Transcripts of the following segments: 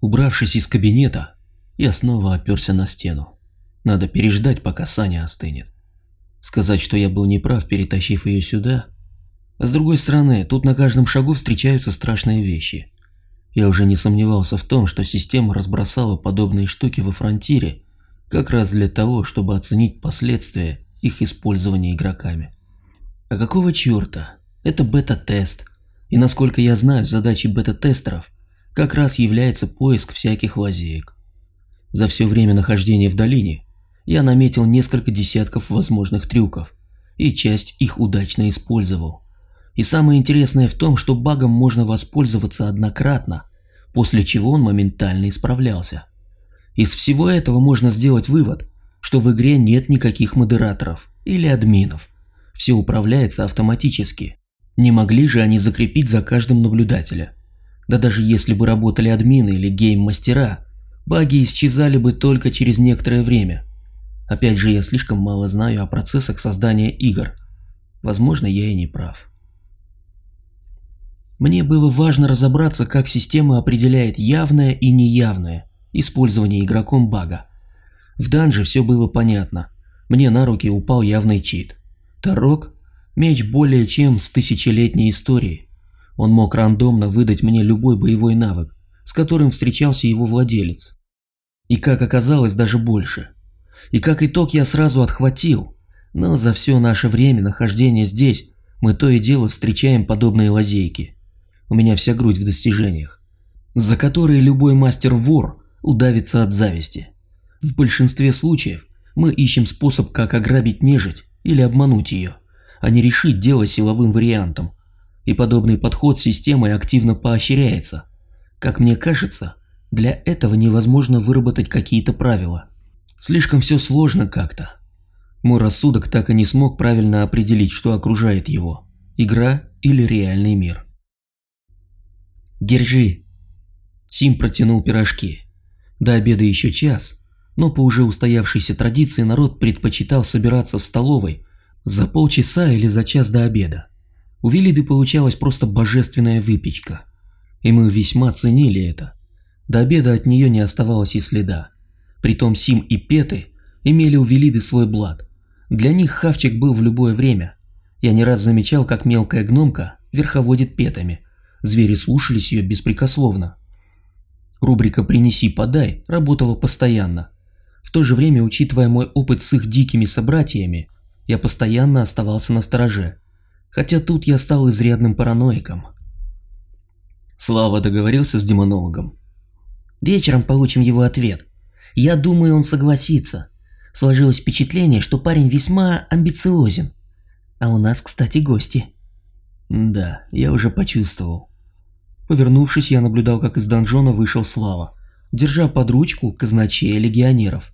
Убравшись из кабинета, я снова оперся на стену. Надо переждать, пока Саня остынет. Сказать, что я был неправ, перетащив ее сюда. А с другой стороны, тут на каждом шагу встречаются страшные вещи. Я уже не сомневался в том, что система разбросала подобные штуки во фронтире, как раз для того, чтобы оценить последствия их использования игроками. А какого черта? Это бета-тест. И насколько я знаю, задачей бета-тестеров как раз является поиск всяких лазеек. За все время нахождения в долине я наметил несколько десятков возможных трюков, и часть их удачно использовал. И самое интересное в том, что багом можно воспользоваться однократно, после чего он моментально исправлялся. Из всего этого можно сделать вывод, что в игре нет никаких модераторов или админов. Все управляется автоматически. Не могли же они закрепить за каждым наблюдателя. Да даже если бы работали админы или гейм-мастера, баги исчезали бы только через некоторое время. Опять же, я слишком мало знаю о процессах создания игр. Возможно, я и не прав. Мне было важно разобраться, как система определяет явное и неявное использование игроком бага. В данже все было понятно. Мне на руки упал явный чит. Тарок – меч более чем с тысячелетней историей. Он мог рандомно выдать мне любой боевой навык, с которым встречался его владелец. И как оказалось, даже больше. И как итог я сразу отхватил. Но за все наше время нахождения здесь мы то и дело встречаем подобные лазейки. У меня вся грудь в достижениях, за которые любой мастер-вор удавится от зависти. В большинстве случаев мы ищем способ, как ограбить нежить или обмануть ее, а не решить дело силовым вариантом. И подобный подход системой активно поощряется. Как мне кажется, для этого невозможно выработать какие-то правила. Слишком все сложно как-то. Мой рассудок так и не смог правильно определить, что окружает его – игра или реальный мир. «Держи!» Сим протянул пирожки. До обеда еще час, но по уже устоявшейся традиции народ предпочитал собираться в столовой за полчаса или за час до обеда. У Велиды получалась просто божественная выпечка, и мы весьма ценили это. До обеда от нее не оставалось и следа. Притом Сим и Петы имели у Велиды свой блат. Для них хавчик был в любое время. Я не раз замечал, как мелкая гномка верховодит петами. Звери слушались ее беспрекословно. Рубрика «Принеси-подай» работала постоянно. В то же время, учитывая мой опыт с их дикими собратьями, я постоянно оставался на стороже. Хотя тут я стал изрядным параноиком. Слава договорился с демонологом. Вечером получим его ответ. Я думаю, он согласится. Сложилось впечатление, что парень весьма амбициозен. А у нас, кстати, гости. Да, я уже почувствовал. Повернувшись, я наблюдал, как из донжона вышел Слава, держа под ручку казначея легионеров.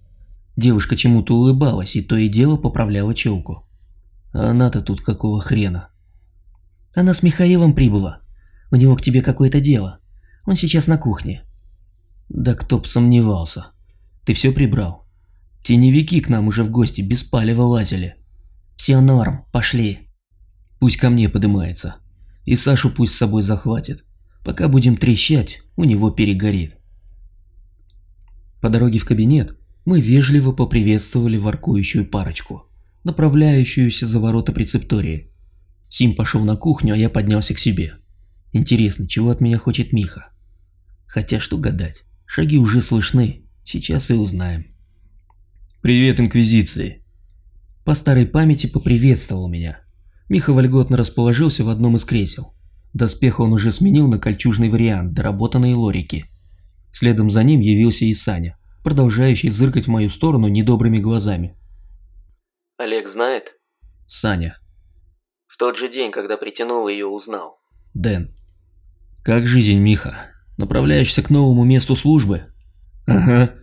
Девушка чему-то улыбалась и то и дело поправляла челку. А она-то тут какого хрена? Она с Михаилом прибыла. У него к тебе какое-то дело. Он сейчас на кухне. Да кто б сомневался. Ты все прибрал. Теневики к нам уже в гости без палева лазили. Все норм, пошли. Пусть ко мне подымается. И Сашу пусть с собой захватит. Пока будем трещать, у него перегорит. По дороге в кабинет мы вежливо поприветствовали воркующую парочку, направляющуюся за ворота прецептории. Сим пошел на кухню, а я поднялся к себе. Интересно, чего от меня хочет Миха? Хотя что гадать. Шаги уже слышны, сейчас и узнаем. «Привет, Инквизиции!» По старой памяти поприветствовал меня. Миха вольготно расположился в одном из кресел. Доспех он уже сменил на кольчужный вариант, доработанные лорики. Следом за ним явился и Саня, продолжающий зыркать в мою сторону недобрыми глазами. «Олег знает?» «Саня». «В тот же день, когда притянул ее, узнал». «Дэн». «Как жизнь, Миха?» Направляешься к новому месту службы? Ага.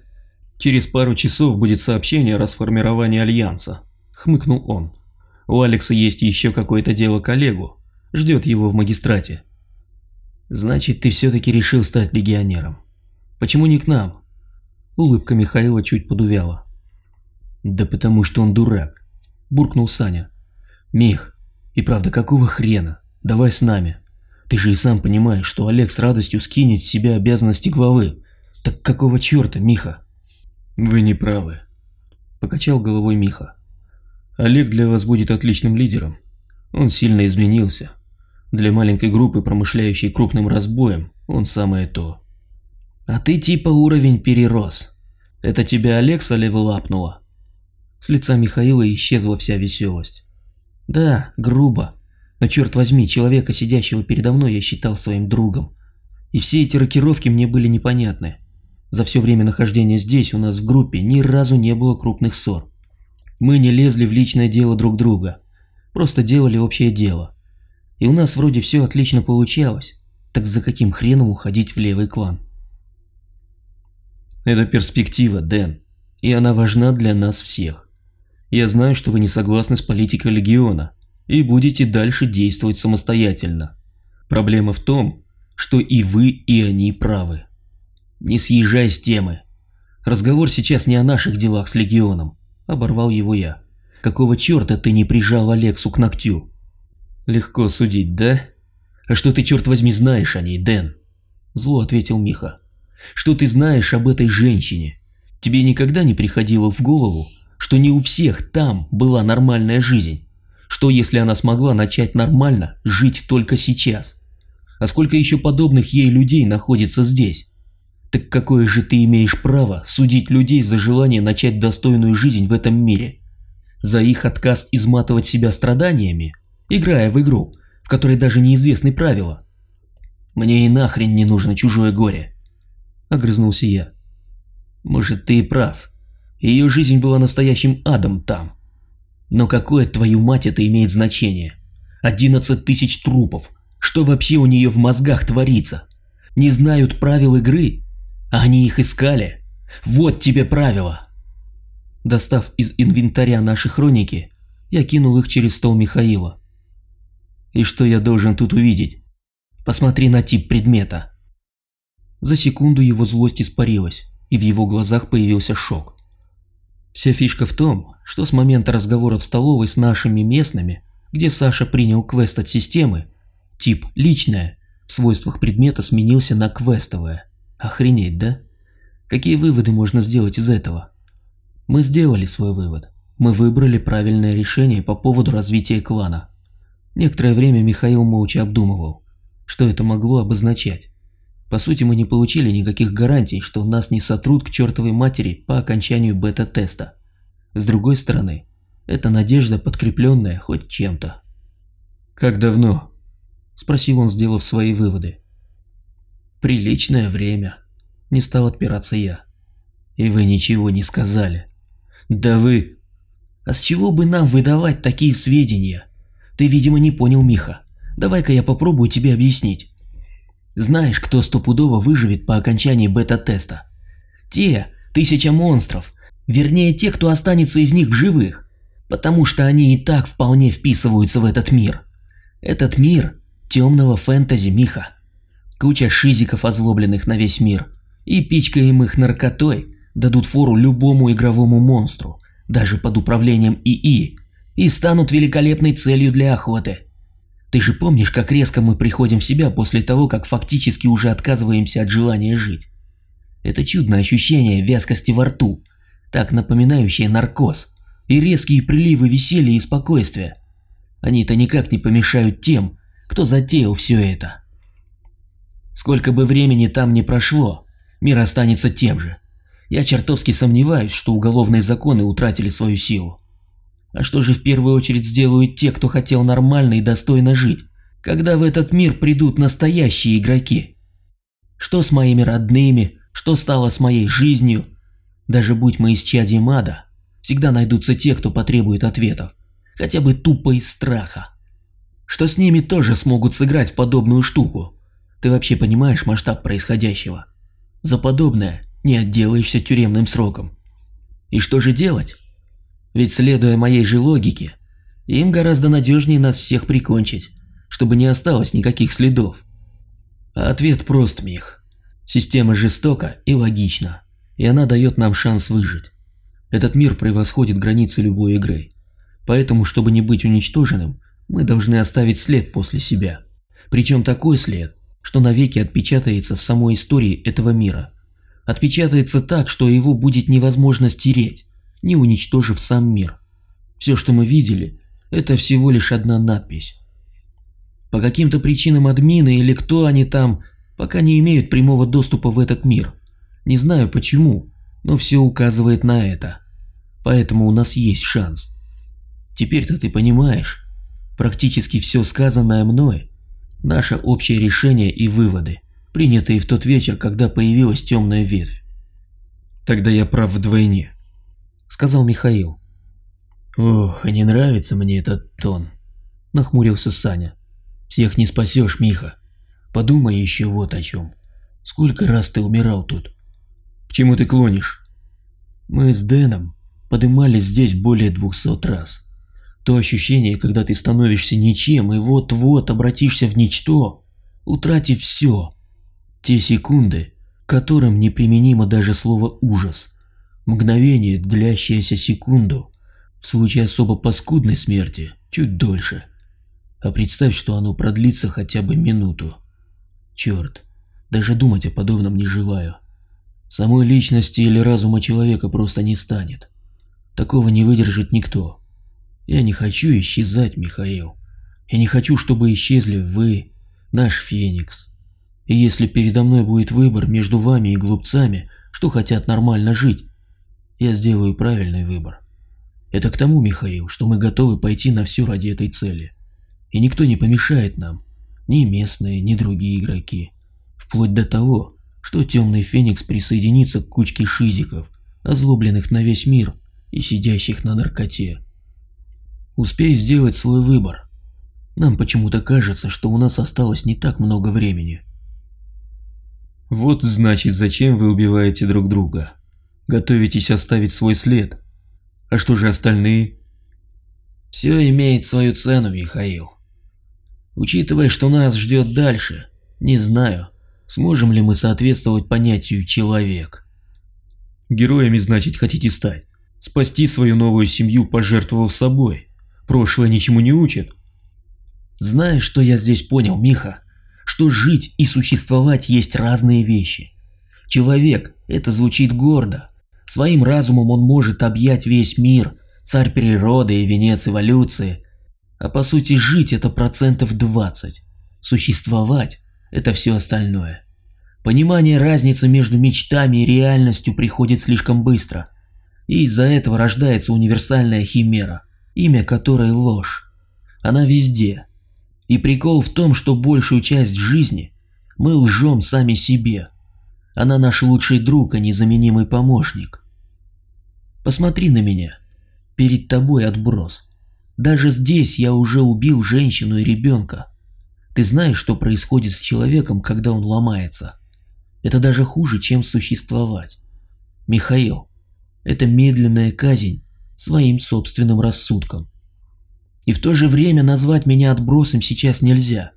Через пару часов будет сообщение о расформировании Альянса. Хмыкнул он. У Алекса есть еще какое-то дело коллегу. Ждет его в магистрате. Значит, ты все-таки решил стать легионером. Почему не к нам? Улыбка Михаила чуть подувяла. Да потому что он дурак. Буркнул Саня. Мих, и правда, какого хрена? Давай с нами. Ты же и сам понимаешь, что Олег с радостью скинет с себя обязанности главы. Так какого черта, Миха? Вы не правы. Покачал головой Миха. Олег для вас будет отличным лидером. Он сильно изменился. Для маленькой группы, промышляющей крупным разбоем, он самое то. А ты типа уровень перерос. Это тебя Алекса левелапнула? С лица Михаила исчезла вся веселость. Да, грубо. Но черт возьми, человека, сидящего передо мной, я считал своим другом. И все эти рокировки мне были непонятны. За все время нахождения здесь у нас в группе ни разу не было крупных ссор. Мы не лезли в личное дело друг друга. Просто делали общее дело. И у нас вроде все отлично получалось. Так за каким хреном уходить в левый клан? Это перспектива, Дэн. И она важна для нас всех. Я знаю, что вы не согласны с политикой Легиона и будете дальше действовать самостоятельно. Проблема в том, что и вы, и они правы. Не съезжай с темы. Разговор сейчас не о наших делах с Легионом. Оборвал его я. Какого черта ты не прижал Алексу к ногтю? Легко судить, да? А что ты, черт возьми, знаешь о ней, Дэн? Зло ответил Миха. Что ты знаешь об этой женщине? Тебе никогда не приходило в голову, что не у всех там была нормальная жизнь? Что если она смогла начать нормально жить только сейчас? А сколько еще подобных ей людей находится здесь? Так какое же ты имеешь право судить людей за желание начать достойную жизнь в этом мире? За их отказ изматывать себя страданиями, играя в игру, в которой даже неизвестны правила? Мне и нахрен не нужно чужое горе огрызнулся я. Может, ты и прав. Ее жизнь была настоящим адом там. Но какое, твою мать, это имеет значение? Одиннадцать тысяч трупов. Что вообще у нее в мозгах творится? Не знают правил игры? А они их искали? Вот тебе правила. Достав из инвентаря наши хроники, я кинул их через стол Михаила. И что я должен тут увидеть? Посмотри на тип предмета. За секунду его злость испарилась, и в его глазах появился шок. Вся фишка в том, что с момента разговора в столовой с нашими местными, где Саша принял квест от системы, тип «личное» в свойствах предмета сменился на квестовое. Охренеть, да? Какие выводы можно сделать из этого? Мы сделали свой вывод. Мы выбрали правильное решение по поводу развития клана. Некоторое время Михаил молча обдумывал, что это могло обозначать. По сути, мы не получили никаких гарантий, что нас не сотрут к чертовой матери по окончанию бета-теста. С другой стороны, это надежда, подкрепленная хоть чем-то. «Как давно?» – спросил он, сделав свои выводы. «Приличное время», – не стал отпираться я. «И вы ничего не сказали». «Да вы...» «А с чего бы нам выдавать такие сведения? Ты, видимо, не понял, Миха. Давай-ка я попробую тебе объяснить. Знаешь, кто стопудово выживет по окончании бета-теста? Те, тысяча монстров, вернее те, кто останется из них в живых, потому что они и так вполне вписываются в этот мир. Этот мир темного фэнтези, Миха. Куча шизиков, озлобленных на весь мир, и пичкаемых наркотой дадут фору любому игровому монстру, даже под управлением ИИ, и станут великолепной целью для охоты. Ты же помнишь, как резко мы приходим в себя после того, как фактически уже отказываемся от желания жить? Это чудное ощущение вязкости во рту, так напоминающее наркоз, и резкие приливы веселья и спокойствия. Они-то никак не помешают тем, кто затеял все это. Сколько бы времени там ни прошло, мир останется тем же. Я чертовски сомневаюсь, что уголовные законы утратили свою силу. А что же в первую очередь сделают те, кто хотел нормально и достойно жить, когда в этот мир придут настоящие игроки? Что с моими родными, что стало с моей жизнью? Даже будь мы из чадьем ада, всегда найдутся те, кто потребует ответов, хотя бы тупо из страха. Что с ними тоже смогут сыграть в подобную штуку. Ты вообще понимаешь масштаб происходящего? За подобное не отделаешься тюремным сроком. И что же делать? Ведь следуя моей же логике, им гораздо надежнее нас всех прикончить, чтобы не осталось никаких следов. А ответ прост, Мих. Система жестока и логична, и она дает нам шанс выжить. Этот мир превосходит границы любой игры. Поэтому, чтобы не быть уничтоженным, мы должны оставить след после себя. Причем такой след, что навеки отпечатается в самой истории этого мира. Отпечатается так, что его будет невозможно стереть, не уничтожив сам мир. Все, что мы видели, это всего лишь одна надпись. По каким-то причинам админы или кто они там, пока не имеют прямого доступа в этот мир. Не знаю почему, но все указывает на это. Поэтому у нас есть шанс. Теперь-то ты понимаешь, практически все сказанное мной – наше общее решение и выводы, принятые в тот вечер, когда появилась темная ветвь. Тогда я прав вдвойне, сказал Михаил. Ох, не нравится мне этот тон, нахмурился Саня. Всех не спасешь, Миха. Подумай еще вот о чем. Сколько раз ты умирал тут? К чему ты клонишь? Мы с Дэном подымались здесь более двухсот раз. То ощущение, когда ты становишься ничем и вот-вот обратишься в ничто, утратив все. Те секунды, которым неприменимо даже слово «ужас». Мгновение, длящееся секунду, в случае особо паскудной смерти, чуть дольше. А представь, что оно продлится хотя бы минуту. Черт, даже думать о подобном не желаю. Самой личности или разума человека просто не станет. Такого не выдержит никто. Я не хочу исчезать, Михаил. Я не хочу, чтобы исчезли вы, наш Феникс. И если передо мной будет выбор между вами и глупцами, что хотят нормально жить, я сделаю правильный выбор. Это к тому, Михаил, что мы готовы пойти на все ради этой цели. И никто не помешает нам, ни местные, ни другие игроки. Вплоть до того, что Темный Феникс присоединится к кучке шизиков, озлобленных на весь мир и сидящих на наркоте. Успей сделать свой выбор. Нам почему-то кажется, что у нас осталось не так много времени. Вот значит, зачем вы убиваете друг друга. Готовитесь оставить свой след. А что же остальные? Все имеет свою цену, Михаил. Учитывая, что нас ждет дальше, не знаю, сможем ли мы соответствовать понятию «человек». Героями, значит, хотите стать? Спасти свою новую семью, пожертвовав собой? Прошлое ничему не учит? Знаешь, что я здесь понял, Миха? Что жить и существовать есть разные вещи. Человек, это звучит гордо. Своим разумом он может объять весь мир, царь природы и венец эволюции – а по сути жить это процентов 20. Существовать – это все остальное. Понимание разницы между мечтами и реальностью приходит слишком быстро. И из-за этого рождается универсальная химера, имя которой ложь. Она везде. И прикол в том, что большую часть жизни мы лжем сами себе. Она наш лучший друг, а незаменимый помощник. Посмотри на меня. Перед тобой отброс. Даже здесь я уже убил женщину и ребенка. Ты знаешь, что происходит с человеком, когда он ломается? Это даже хуже, чем существовать. Михаил, это медленная казнь своим собственным рассудком. И в то же время назвать меня отбросом сейчас нельзя.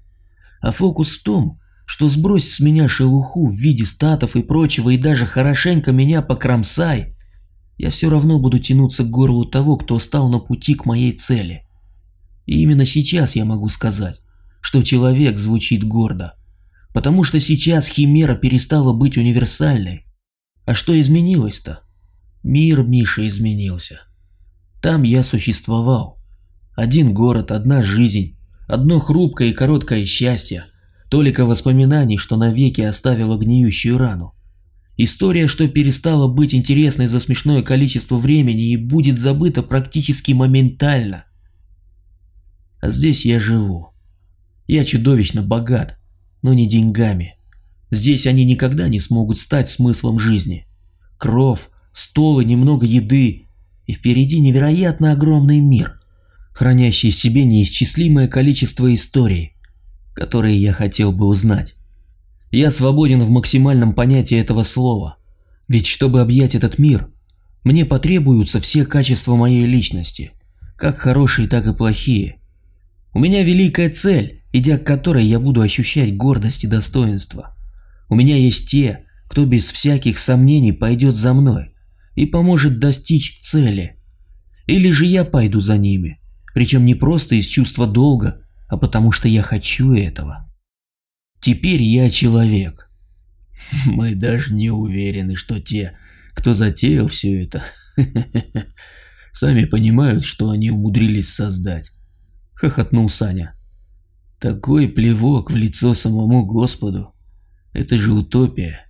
А фокус в том, что сбрось с меня шелуху в виде статов и прочего и даже хорошенько меня покромсай, я все равно буду тянуться к горлу того, кто стал на пути к моей цели. И именно сейчас я могу сказать, что человек звучит гордо, потому что сейчас Химера перестала быть универсальной. А что изменилось-то? Мир Миша изменился. Там я существовал. Один город, одна жизнь, одно хрупкое и короткое счастье, толика воспоминаний, что навеки оставило гниющую рану. История, что перестала быть интересной за смешное количество времени и будет забыта практически моментально. А здесь я живу. Я чудовищно богат, но не деньгами. Здесь они никогда не смогут стать смыслом жизни. Кров, стол и немного еды, и впереди невероятно огромный мир, хранящий в себе неисчислимое количество историй, которые я хотел бы узнать. Я свободен в максимальном понятии этого слова. Ведь чтобы объять этот мир, мне потребуются все качества моей личности, как хорошие, так и плохие. У меня великая цель, идя к которой я буду ощущать гордость и достоинство. У меня есть те, кто без всяких сомнений пойдет за мной и поможет достичь цели. Или же я пойду за ними, причем не просто из чувства долга, а потому что я хочу этого. Теперь я человек. Мы даже не уверены, что те, кто затеял все это, сами понимают, что они умудрились создать. Хохотнул Саня. Такой плевок в лицо самому Господу. Это же утопия.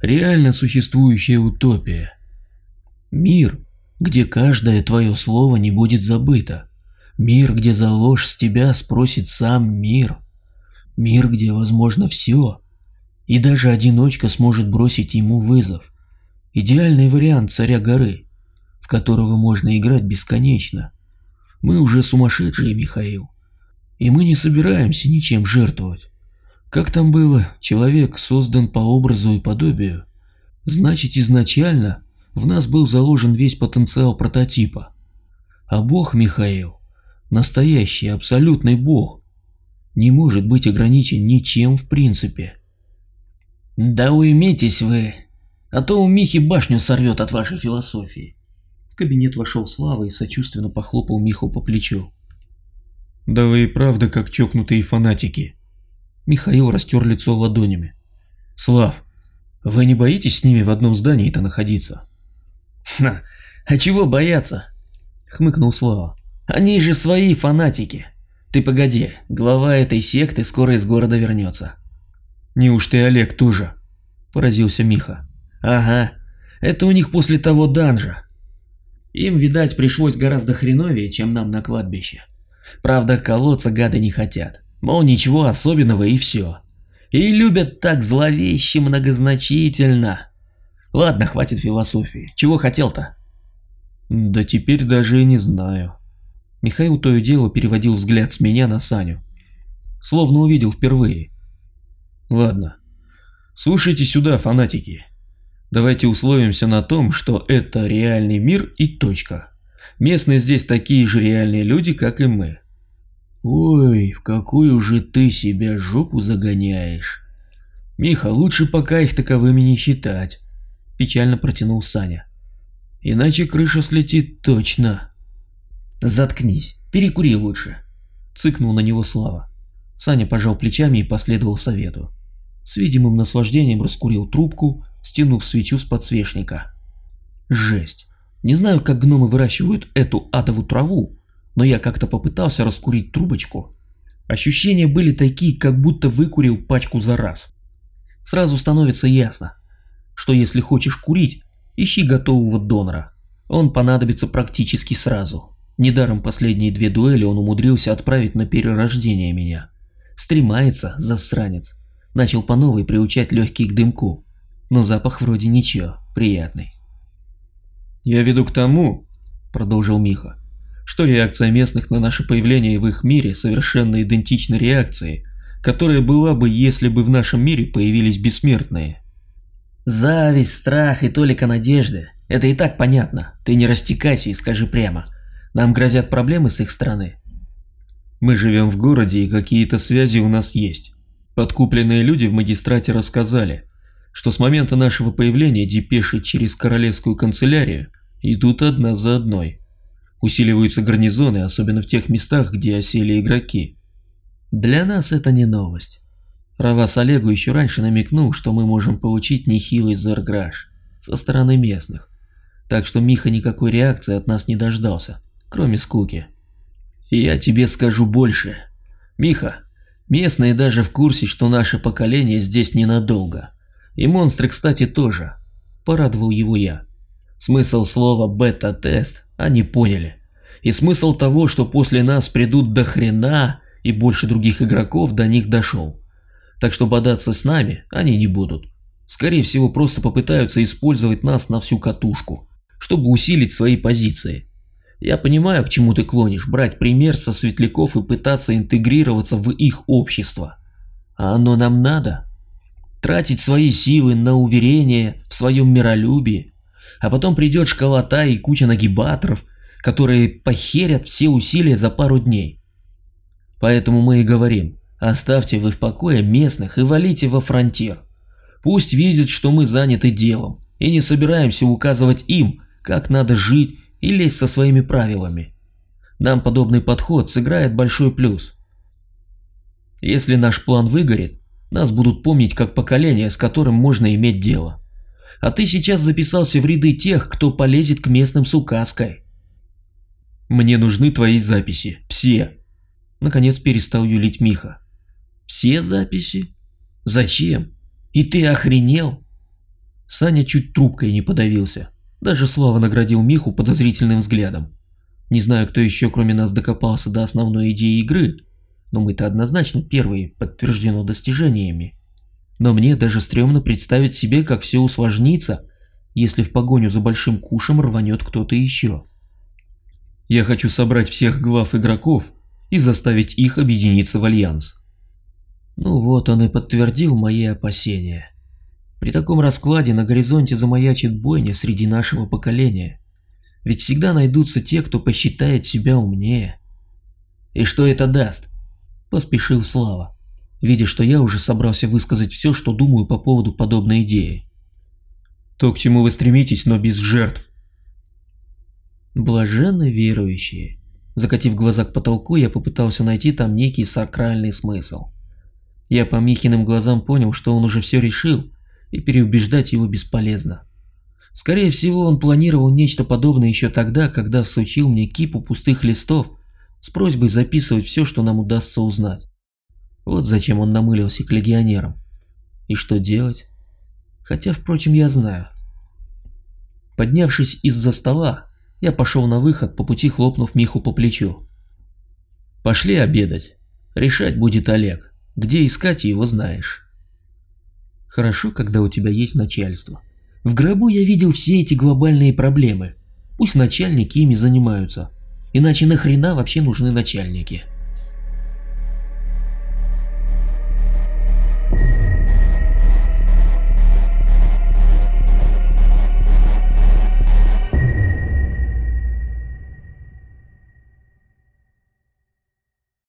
Реально существующая утопия. Мир, где каждое твое слово не будет забыто. Мир, где за ложь с тебя спросит сам мир. Мир, где возможно все. И даже одиночка сможет бросить ему вызов. Идеальный вариант царя горы, в которого можно играть бесконечно. Мы уже сумасшедшие, Михаил. И мы не собираемся ничем жертвовать. Как там было, человек создан по образу и подобию. Значит, изначально в нас был заложен весь потенциал прототипа. А Бог, Михаил, настоящий, абсолютный Бог, не может быть ограничен ничем в принципе. Да уймитесь вы, а то у Михи башню сорвет от вашей философии. В кабинет вошел Слава и сочувственно похлопал Миху по плечу. Да вы и правда как чокнутые фанатики. Михаил растер лицо ладонями. Слав, вы не боитесь с ними в одном здании-то находиться? Ха, а чего бояться? Хмыкнул Слава. Они же свои фанатики. Ты погоди, глава этой секты скоро из города вернется. Неужто и Олег тоже? Поразился Миха. Ага, это у них после того данжа. Им, видать, пришлось гораздо хреновее, чем нам на кладбище. Правда, колоться гады не хотят. Мол, ничего особенного и все. И любят так зловеще многозначительно. Ладно, хватит философии. Чего хотел-то? Да теперь даже и не знаю. Михаил то и дело переводил взгляд с меня на Саню. Словно увидел впервые. Ладно. Слушайте сюда, фанатики. Давайте условимся на том, что это реальный мир и точка. Местные здесь такие же реальные люди, как и мы. Ой, в какую же ты себя жопу загоняешь. Миха, лучше пока их таковыми не считать. Печально протянул Саня. Иначе крыша слетит точно. Заткнись, перекури лучше. Цыкнул на него Слава. Саня пожал плечами и последовал совету. С видимым наслаждением раскурил трубку, стянув свечу с подсвечника. Жесть. Не знаю, как гномы выращивают эту адову траву, но я как-то попытался раскурить трубочку. Ощущения были такие, как будто выкурил пачку за раз. Сразу становится ясно, что если хочешь курить, ищи готового донора. Он понадобится практически сразу. Недаром последние две дуэли он умудрился отправить на перерождение меня. Стремается, засранец. Начал по новой приучать легкий к дымку. Но запах вроде ничего, приятный. «Я веду к тому», — продолжил Миха, что реакция местных на наше появление в их мире совершенно идентична реакции, которая была бы, если бы в нашем мире появились бессмертные. Зависть, страх и толика надежды – это и так понятно. Ты не растекайся и скажи прямо. Нам грозят проблемы с их стороны. Мы живем в городе и какие-то связи у нас есть. Подкупленные люди в магистрате рассказали, что с момента нашего появления депеши через королевскую канцелярию идут одна за одной. Усиливаются гарнизоны, особенно в тех местах, где осели игроки. Для нас это не новость. Равас Олегу еще раньше намекнул, что мы можем получить нехилый зарграж со стороны местных. Так что Миха никакой реакции от нас не дождался, кроме скуки. И я тебе скажу больше. Миха, местные даже в курсе, что наше поколение здесь ненадолго. И монстры, кстати, тоже. Порадовал его я. Смысл слова «бета-тест» они поняли. И смысл того, что после нас придут до хрена и больше других игроков до них дошел. Так что бодаться с нами они не будут. Скорее всего просто попытаются использовать нас на всю катушку, чтобы усилить свои позиции. Я понимаю, к чему ты клонишь, брать пример со светляков и пытаться интегрироваться в их общество. А оно нам надо? Тратить свои силы на уверение в своем миролюбии, а потом придет школота и куча нагибаторов, которые похерят все усилия за пару дней. Поэтому мы и говорим, оставьте вы в покое местных и валите во фронтир. Пусть видят, что мы заняты делом, и не собираемся указывать им, как надо жить и лезть со своими правилами. Нам подобный подход сыграет большой плюс. Если наш план выгорит, Нас будут помнить как поколение, с которым можно иметь дело. А ты сейчас записался в ряды тех, кто полезет к местным с указкой. Мне нужны твои записи. Все. Наконец перестал юлить Миха. Все записи? Зачем? И ты охренел? Саня чуть трубкой не подавился. Даже Слава наградил Миху подозрительным взглядом. Не знаю, кто еще кроме нас докопался до основной идеи игры, но мы-то однозначно первые, подтверждено достижениями. Но мне даже стрёмно представить себе, как все усложнится, если в погоню за большим кушем рванет кто-то еще. Я хочу собрать всех глав игроков и заставить их объединиться в альянс. Ну вот он и подтвердил мои опасения. При таком раскладе на горизонте замаячит бойня среди нашего поколения. Ведь всегда найдутся те, кто посчитает себя умнее. И что это даст? Поспешил Слава, видя, что я уже собрался высказать все, что думаю по поводу подобной идеи. То, к чему вы стремитесь, но без жертв. Блаженны верующие. Закатив глаза к потолку, я попытался найти там некий сакральный смысл. Я по Михиным глазам понял, что он уже все решил, и переубеждать его бесполезно. Скорее всего, он планировал нечто подобное еще тогда, когда всучил мне кипу пустых листов с просьбой записывать все, что нам удастся узнать. Вот зачем он намылился к легионерам. И что делать? Хотя, впрочем, я знаю. Поднявшись из-за стола, я пошел на выход, по пути хлопнув Миху по плечу. «Пошли обедать. Решать будет Олег. Где искать его знаешь». Хорошо, когда у тебя есть начальство. В гробу я видел все эти глобальные проблемы. Пусть начальники ими занимаются. Иначе нахрена вообще нужны начальники?